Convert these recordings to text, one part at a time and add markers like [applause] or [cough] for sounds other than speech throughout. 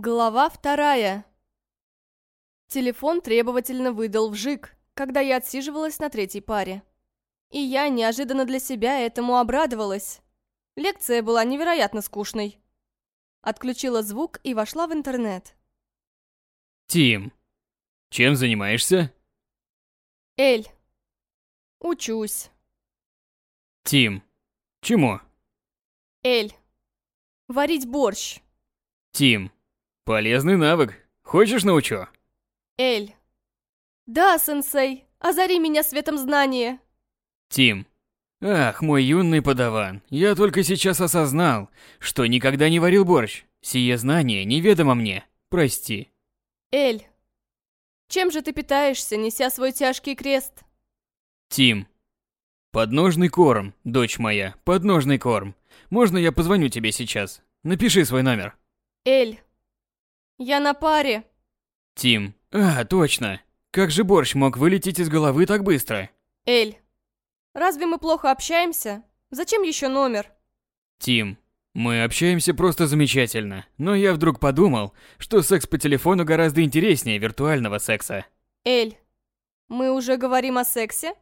Глава вторая. Телефон требовательно выдал вжик, когда я отсиживалась на третьей паре. И я неожиданно для себя этому обрадовалась. Лекция была невероятно скучной. Отключила звук и вошла в интернет. Тим, чем занимаешься? Эль. Учусь. Тим, чему? Эль. Варить борщ. Тим, полезный навык. Хочешь научу? Эль. Да, сенсей, озари меня светом знания. Тим. Ах, мой юный подаван, я только сейчас осознал, что никогда не варил борщ. Сие знание неведомо мне. Прости. Эль. Чем же ты питаешься, неся свой тяжкий крест? Тим. Подножный корм, дочь моя, подножный корм. Можно я позвоню тебе сейчас? Напиши свой номер. Эль. Я на паре. Тим. А, точно. Как же борщ мог вылететь из головы так быстро? Эль. Разве мы плохо общаемся? Зачем еще номер? Тим. Мы общаемся просто замечательно, но я вдруг подумал, что секс по телефону гораздо интереснее виртуального секса. Эль. Мы уже говорим о сексе?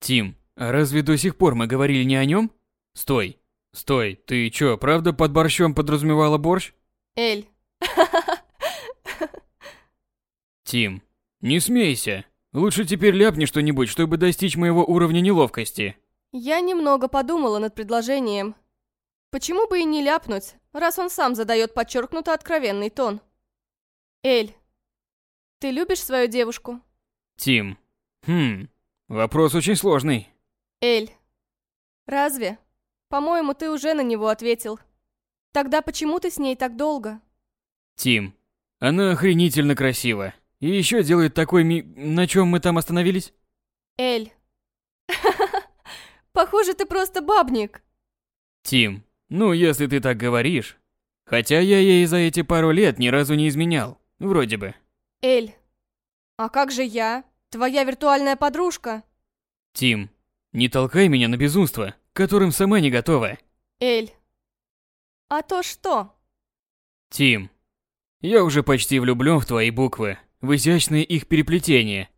Тим, а разве до сих пор мы говорили не о нем? Стой. Стой, ты чё, правда под борщом подразумевала борщ? Эль. Тим, не смейся. Лучше теперь ляпни что-нибудь, чтобы достичь моего уровня неловкости. Я немного подумала над предложением. Почему бы и не ляпнуть, раз он сам задает подчеркнуто откровенный тон? Эль, ты любишь свою девушку? Тим. Хм, вопрос очень сложный. Эль, разве? По-моему, ты уже на него ответил. Тогда почему ты с ней так долго? Тим. Она охренительно красива. И еще делает такой ми... На чем мы там остановились? Эль. Похоже, ты просто бабник. Тим. Ну, если ты так говоришь. Хотя я ей за эти пару лет ни разу не изменял. Вроде бы. Эль. А как же я? Твоя виртуальная подружка? Тим. Не толкай меня на безумство, которым сама не готова. Эль. А то что? Тим. Я уже почти влюблен в твои буквы, в изящные их переплетения.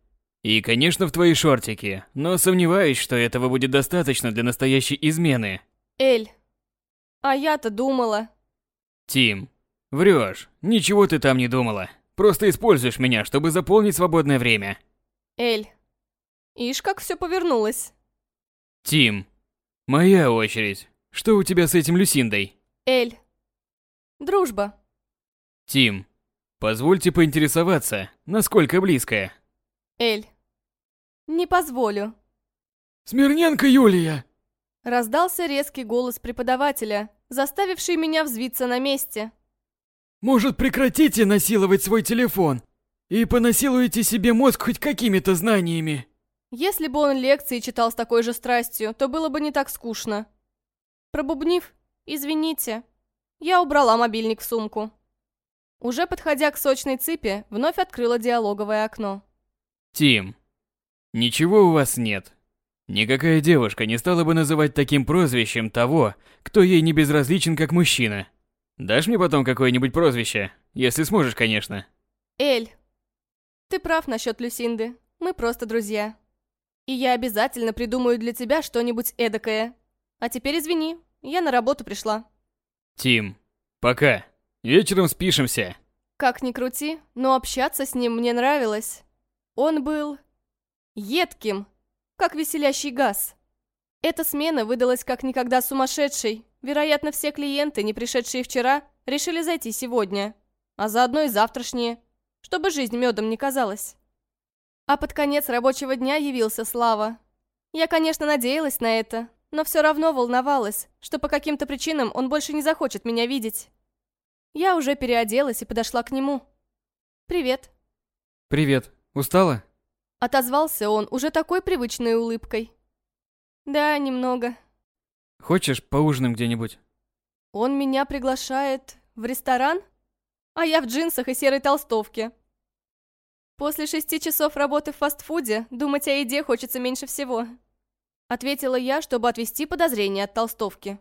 И, конечно, в твои шортики, но сомневаюсь, что этого будет достаточно для настоящей измены. Эль. А я-то думала. Тим. Врешь. Ничего ты там не думала. Просто используешь меня, чтобы заполнить свободное время. Эль. Ишь, как все повернулось. Тим. Моя очередь. Что у тебя с этим Люсиндой? Эль. Дружба. Тим. Позвольте поинтересоваться, насколько близкая? Эль. Не позволю. Смирненко Юлия! Раздался резкий голос преподавателя, заставивший меня взвиться на месте. Может, прекратите насиловать свой телефон и понасилуете себе мозг хоть какими-то знаниями? Если бы он лекции читал с такой же страстью, то было бы не так скучно. Пробубнив, извините, я убрала мобильник в сумку. Уже подходя к сочной цыпе, вновь открыла диалоговое окно. Тим. Ничего у вас нет. Никакая девушка не стала бы называть таким прозвищем того, кто ей не безразличен как мужчина. Дашь мне потом какое-нибудь прозвище? Если сможешь, конечно. Эль, ты прав насчет Люсинды. Мы просто друзья. И я обязательно придумаю для тебя что-нибудь эдакое. А теперь извини, я на работу пришла. Тим, пока. Вечером спишемся. Как ни крути, но общаться с ним мне нравилось. Он был... едким, как веселящий газ. Эта смена выдалась как никогда сумасшедшей. Вероятно, все клиенты, не пришедшие вчера, решили зайти сегодня, а заодно и завтрашние, чтобы жизнь медом не казалась. А под конец рабочего дня явился Слава. Я, конечно, надеялась на это, но все равно волновалась, что по каким-то причинам он больше не захочет меня видеть. Я уже переоделась и подошла к нему. «Привет», Привет. Устала? — отозвался он уже такой привычной улыбкой. «Да, немного. Хочешь, поужинаем где-нибудь? Он меня приглашает в ресторан, а я в джинсах и серой толстовке. После шести часов работы в фастфуде думать о еде хочется меньше всего. Ответила я, чтобы отвести подозрения от толстовки.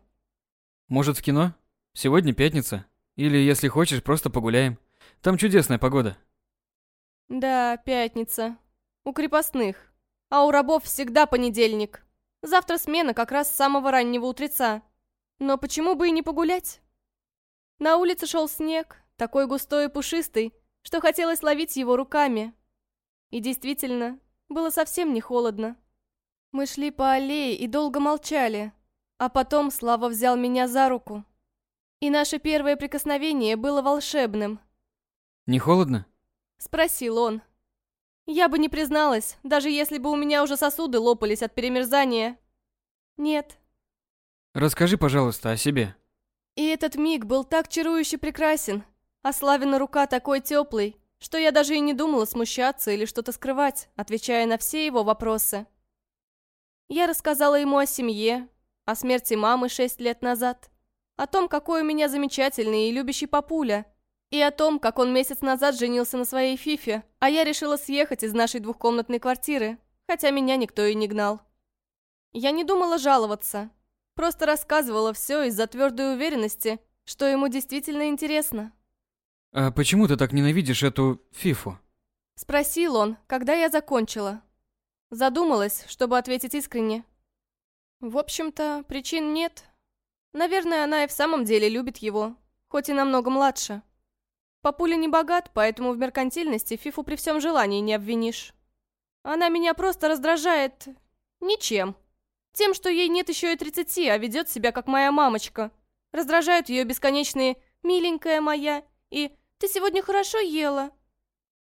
Может, в кино? Сегодня пятница. Или, если хочешь, просто погуляем. Там чудесная погода. Да, пятница. У крепостных. А у рабов всегда понедельник. Завтра смена как раз с самого раннего утреца. Но почему бы и не погулять? На улице шел снег, такой густой и пушистый, что хотелось ловить его руками. И действительно, было совсем не холодно. Мы шли по аллее и долго молчали, а потом Слава взял меня за руку. И наше первое прикосновение было волшебным. Не холодно? Спросил он. Я бы не призналась, даже если бы у меня уже сосуды лопались от перемерзания. Нет. Расскажи, пожалуйста, о себе. И этот миг был так чарующе прекрасен, а Славина рука такой теплой, что я даже и не думала смущаться или что-то скрывать, отвечая на все его вопросы. Я рассказала ему о семье, о смерти мамы шесть лет назад, о том, какой у меня замечательный и любящий папуля, и о том, как он месяц назад женился на своей Фифе, а я решила съехать из нашей двухкомнатной квартиры, хотя меня никто и не гнал. Я не думала жаловаться, просто рассказывала все из-за твердой уверенности, что ему действительно интересно. «А почему ты так ненавидишь эту Фифу?» Спросил он, когда я закончила. Задумалась, чтобы ответить искренне. В общем-то, причин нет. Наверное, она и в самом деле любит его, хоть и намного младше. Папуля не богат, поэтому в меркантильности Фифу при всем желании не обвинишь. Она меня просто раздражает... ничем. Тем, что ей нет еще и тридцати, а ведет себя как моя мамочка. Раздражают ее бесконечные «миленькая моя» и «ты сегодня хорошо ела».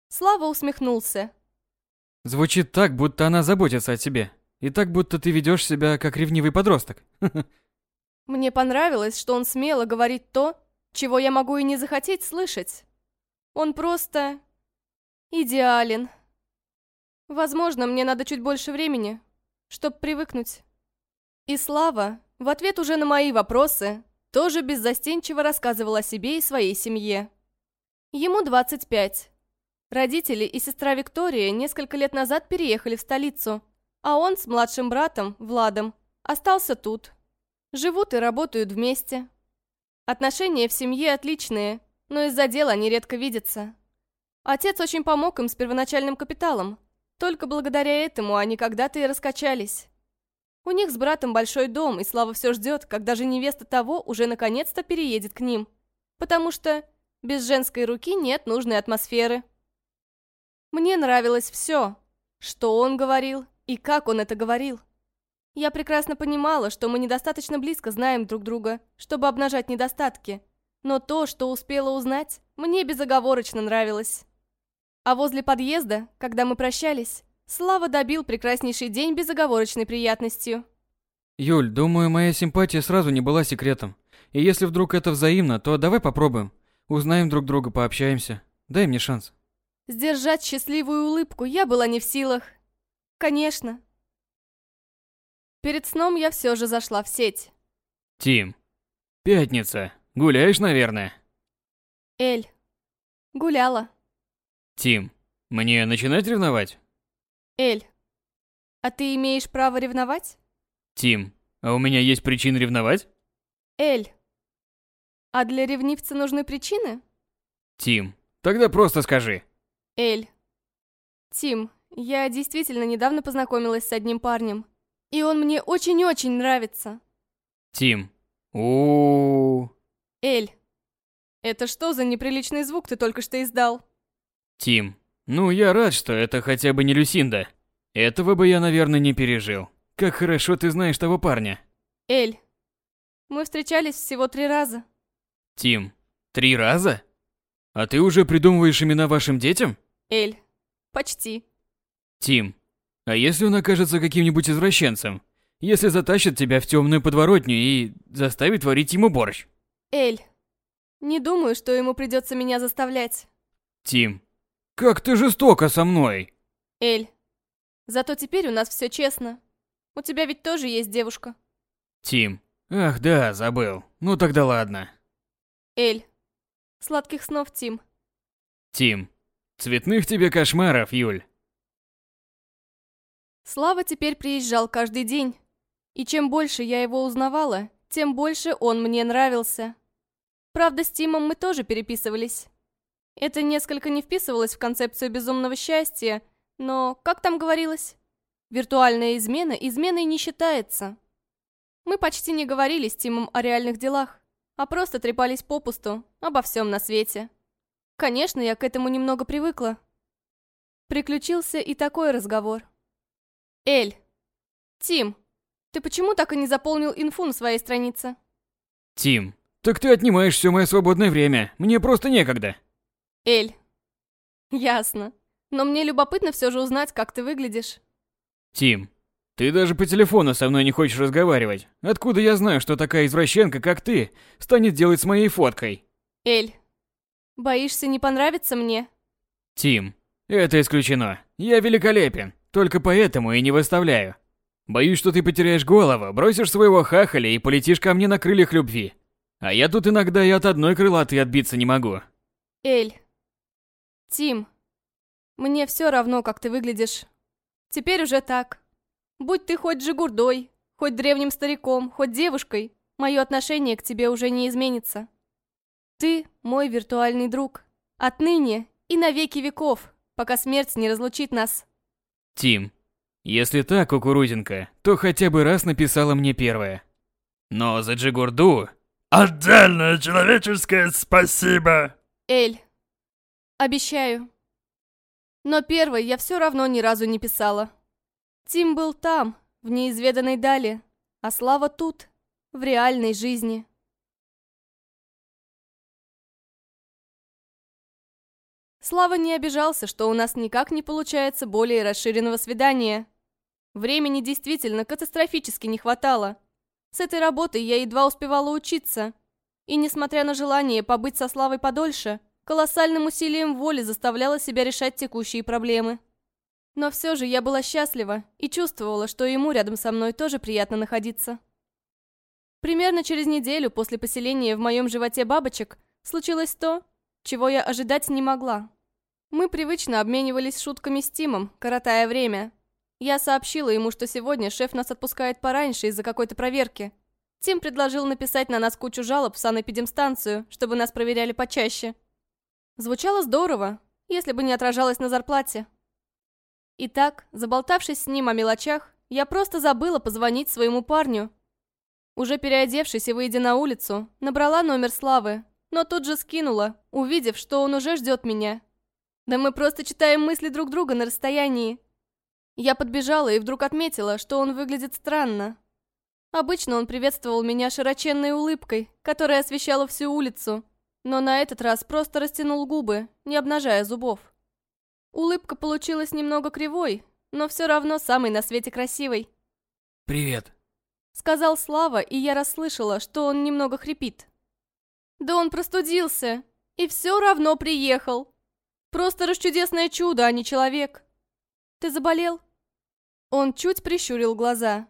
Слава усмехнулся. Звучит так, будто она заботится о тебе. И так, будто ты ведешь себя как ревнивый подросток. [laughs] Мне понравилось, что он смело говорит то, чего я могу и не захотеть слышать. Он просто... идеален. Возможно, мне надо чуть больше времени, чтобы привыкнуть. И Слава, в ответ уже на мои вопросы, тоже беззастенчиво рассказывал о себе и своей семье. Ему 25. Родители и сестра Виктория несколько лет назад переехали в столицу, а он с младшим братом, Владом, остался тут. Живут и работают вместе. Отношения в семье отличные, но из-за дела они редко видятся. Отец очень помог им с первоначальным капиталом. Только благодаря этому они когда-то и раскачались. У них с братом большой дом, и Слава все ждет, когда же невеста того уже наконец-то переедет к ним. Потому что без женской руки нет нужной атмосферы. Мне нравилось все, что он говорил и как он это говорил. Я прекрасно понимала, что мы недостаточно близко знаем друг друга, чтобы обнажать недостатки – но то, что успела узнать, мне безоговорочно нравилось. А возле подъезда, когда мы прощались, Слава добил прекраснейший день безоговорочной приятностью. Юль, думаю, моя симпатия сразу не была секретом. И если вдруг это взаимно, то давай попробуем. Узнаем друг друга, пообщаемся. Дай мне шанс. Сдержать счастливую улыбку я была не в силах. Конечно. Перед сном я все же зашла в сеть. Тим. Пятница. Гуляешь, наверное? Эль. Гуляла. Тим, мне начинать ревновать? Эль. А ты имеешь право ревновать? Тим, а у меня есть причины ревновать? Эль. А для ревнивца нужны причины? Тим, тогда просто скажи. Эль. Тим, я действительно недавно познакомилась с одним парнем. И он мне очень-очень нравится. Тим. У. Эль, это что за неприличный звук ты только что издал? Тим, ну я рад, что это хотя бы не Люсинда. Этого бы я, наверное, не пережил. Как хорошо ты знаешь того парня. Эль, мы встречались всего три раза. Тим, три раза? А ты уже придумываешь имена вашим детям? Эль, почти. Тим, а если он окажется каким-нибудь извращенцем? Если затащит тебя в темную подворотню и заставит варить ему борщ? Эль, не думаю, что ему придется меня заставлять. Тим, как ты жестоко со мной. Эль, зато теперь у нас все честно. У тебя ведь тоже есть девушка. Тим, ах да, забыл. Ну тогда ладно. Эль, сладких снов, Тим. Тим, цветных тебе кошмаров, Юль. Слава теперь приезжал каждый день. И чем больше я его узнавала, тем больше он мне нравился. Правда, с Тимом мы тоже переписывались. Это несколько не вписывалось в концепцию безумного счастья, но, как там говорилось, виртуальная измена изменой не считается. Мы почти не говорили с Тимом о реальных делах, а просто трепались попусту обо всем на свете. Конечно, я к этому немного привыкла. Приключился и такой разговор. «Эль! Тим, ты почему так и не заполнил инфу на своей странице?» Тим, так ты отнимаешь все мое свободное время. Мне просто некогда. Эль. Ясно. Но мне любопытно все же узнать, как ты выглядишь. Тим, ты даже по телефону со мной не хочешь разговаривать. Откуда я знаю, что такая извращенка, как ты, станет делать с моей фоткой? Эль, боишься не понравиться мне? Тим, это исключено. Я великолепен, только поэтому и не выставляю. Боюсь, что ты потеряешь голову, бросишь своего хахаля и полетишь ко мне на крыльях любви. А я тут иногда и от одной крылатой отбиться не могу. Эль. Тим. Мне все равно, как ты выглядишь. Теперь уже так. Будь ты хоть жигурдой, хоть древним стариком, хоть девушкой, мое отношение к тебе уже не изменится. Ты мой виртуальный друг. Отныне и на веки веков, пока смерть не разлучит нас. Тим, если так, кукурузинка, то хотя бы раз написала мне первое. Но за Джигурду Отдельное человеческое спасибо. Эль, обещаю. Но первой я все равно ни разу не писала. Тим был там, в неизведанной дали, а Слава тут, в реальной жизни. Слава не обижался, что у нас никак не получается более расширенного свидания. Времени действительно катастрофически не хватало. С этой работой я едва успевала учиться. И несмотря на желание побыть со Славой подольше, колоссальным усилием воли заставляла себя решать текущие проблемы. Но все же я была счастлива и чувствовала, что ему рядом со мной тоже приятно находиться. Примерно через неделю после поселения в моем животе бабочек случилось то, чего я ожидать не могла. Мы привычно обменивались шутками с Тимом, коротая время, я сообщила ему, что сегодня шеф нас отпускает пораньше из-за какой-то проверки. Тим предложил написать на нас кучу жалоб в санэпидемстанцию, чтобы нас проверяли почаще. Звучало здорово, если бы не отражалось на зарплате. Итак, заболтавшись с ним о мелочах, я просто забыла позвонить своему парню. Уже переодевшись и выйдя на улицу, набрала номер Славы, но тут же скинула, увидев, что он уже ждет меня. Да мы просто читаем мысли друг друга на расстоянии. Я подбежала и вдруг отметила, что он выглядит странно. Обычно он приветствовал меня широченной улыбкой, которая освещала всю улицу, но на этот раз просто растянул губы, не обнажая зубов. Улыбка получилась немного кривой, но все равно самой на свете красивой. «Привет», — сказал Слава, и я расслышала, что он немного хрипит. «Да он простудился, и все равно приехал. Просто расчудесное чудо, а не человек. Ты заболел?» Он чуть прищурил глаза.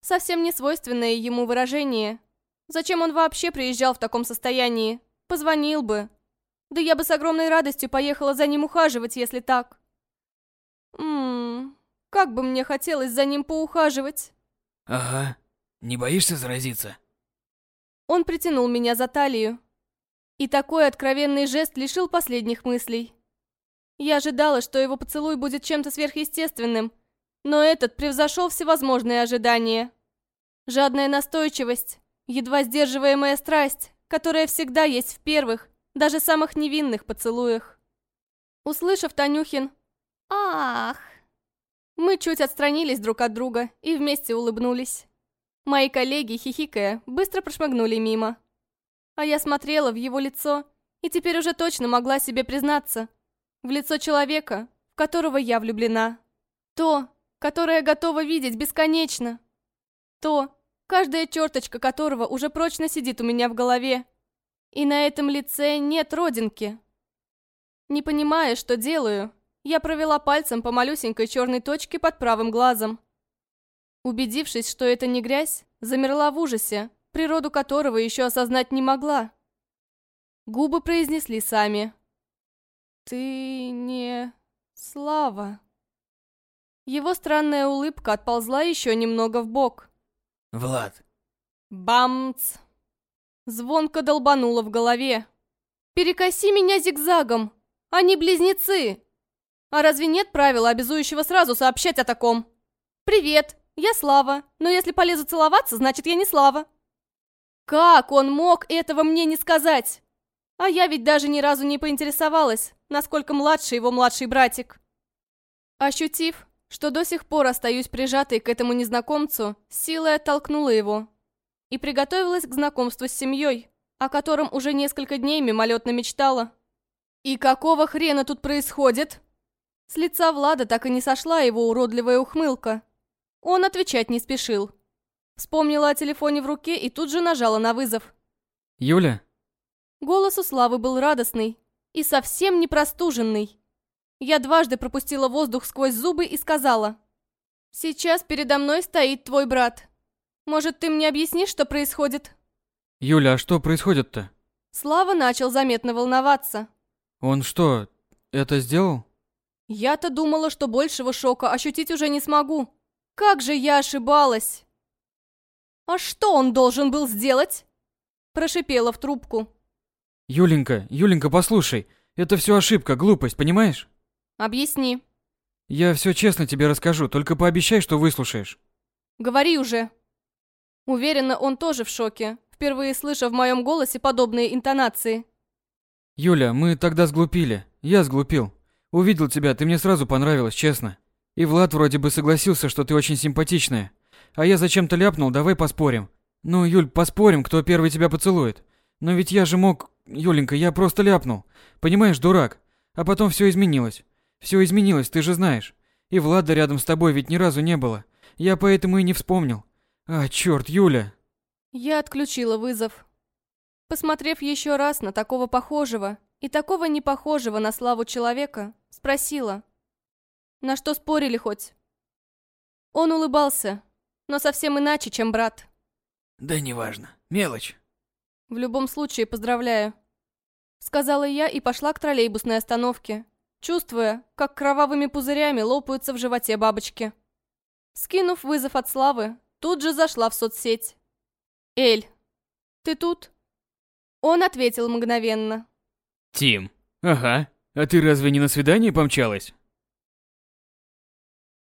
Совсем не свойственное ему выражение. Зачем он вообще приезжал в таком состоянии? Позвонил бы. Да я бы с огромной радостью поехала за ним ухаживать, если так. Ммм, как бы мне хотелось за ним поухаживать. Ага. Не боишься заразиться? Он притянул меня за талию. И такой откровенный жест лишил последних мыслей. Я ожидала, что его поцелуй будет чем-то сверхъестественным, но этот превзошел всевозможные ожидания. Жадная настойчивость, едва сдерживаемая страсть, которая всегда есть в первых, даже самых невинных поцелуях. Услышав Танюхин «Ах!», мы чуть отстранились друг от друга и вместе улыбнулись. Мои коллеги, хихикая, быстро прошмыгнули мимо. А я смотрела в его лицо и теперь уже точно могла себе признаться, в лицо человека, в которого я влюблена. То, которое готова видеть бесконечно. То, каждая черточка которого уже прочно сидит у меня в голове. И на этом лице нет родинки. Не понимая, что делаю, я провела пальцем по малюсенькой черной точке под правым глазом. Убедившись, что это не грязь, замерла в ужасе, природу которого еще осознать не могла. Губы произнесли сами. «Ты не... Слава...» Его странная улыбка отползла еще немного в бок. «Влад...» Бамц! Звонко долбануло в голове. «Перекоси меня зигзагом! Они близнецы. А разве нет правила, обязующего сразу сообщать о таком? Привет, я Слава, но если полезу целоваться, значит я не Слава. Как он мог этого мне не сказать? А я ведь даже ни разу не поинтересовалась, насколько младше его младший братик. Ощутив, что до сих пор остаюсь прижатой к этому незнакомцу, силой оттолкнула его и приготовилась к знакомству с семьей, о котором уже несколько дней мимолетно мечтала. «И какого хрена тут происходит?» С лица Влада так и не сошла его уродливая ухмылка. Он отвечать не спешил. Вспомнила о телефоне в руке и тут же нажала на вызов. Юля? Голос у Славы был радостный и совсем не простуженный. Я дважды пропустила воздух сквозь зубы и сказала. «Сейчас передо мной стоит твой брат. Может, ты мне объяснишь, что происходит?» Юля, а что происходит-то? Слава начал заметно волноваться. Он что, это сделал? Я-то думала, что большего шока ощутить уже не смогу. Как же я ошибалась! «А что он должен был сделать?» Прошипела в трубку. Юленька, Юленька, послушай. Это все ошибка, глупость, понимаешь? «Объясни». Я все честно тебе расскажу, только пообещай, что выслушаешь. «Говори уже». Уверена, он тоже в шоке, впервые слыша в моем голосе подобные интонации. Юля, мы тогда сглупили. Я сглупил. Увидел тебя, ты мне сразу понравилась, честно. И Влад вроде бы согласился, что ты очень симпатичная. А я зачем-то ляпнул, давай поспорим. Ну, Юль, поспорим, кто первый тебя поцелует. Но ведь я же мог... Юленька, я просто ляпнул. Понимаешь, дурак. А потом все изменилось. Все изменилось, ты же знаешь. И Влада рядом с тобой ведь ни разу не было. Я поэтому и не вспомнил. А, черт, Юля. Я отключила вызов. Посмотрев еще раз на такого похожего и такого непохожего на славу человека, спросила. На что спорили хоть? Он улыбался, но совсем иначе, чем брат. Да неважно, мелочь. В любом случае, поздравляю. Сказала я и пошла к троллейбусной остановке, чувствуя, как кровавыми пузырями лопаются в животе бабочки. Скинув вызов от Славы, тут же зашла в соцсеть. «Эль, ты тут?» Он ответил мгновенно. Тим, ага. А ты разве не на свидание помчалась?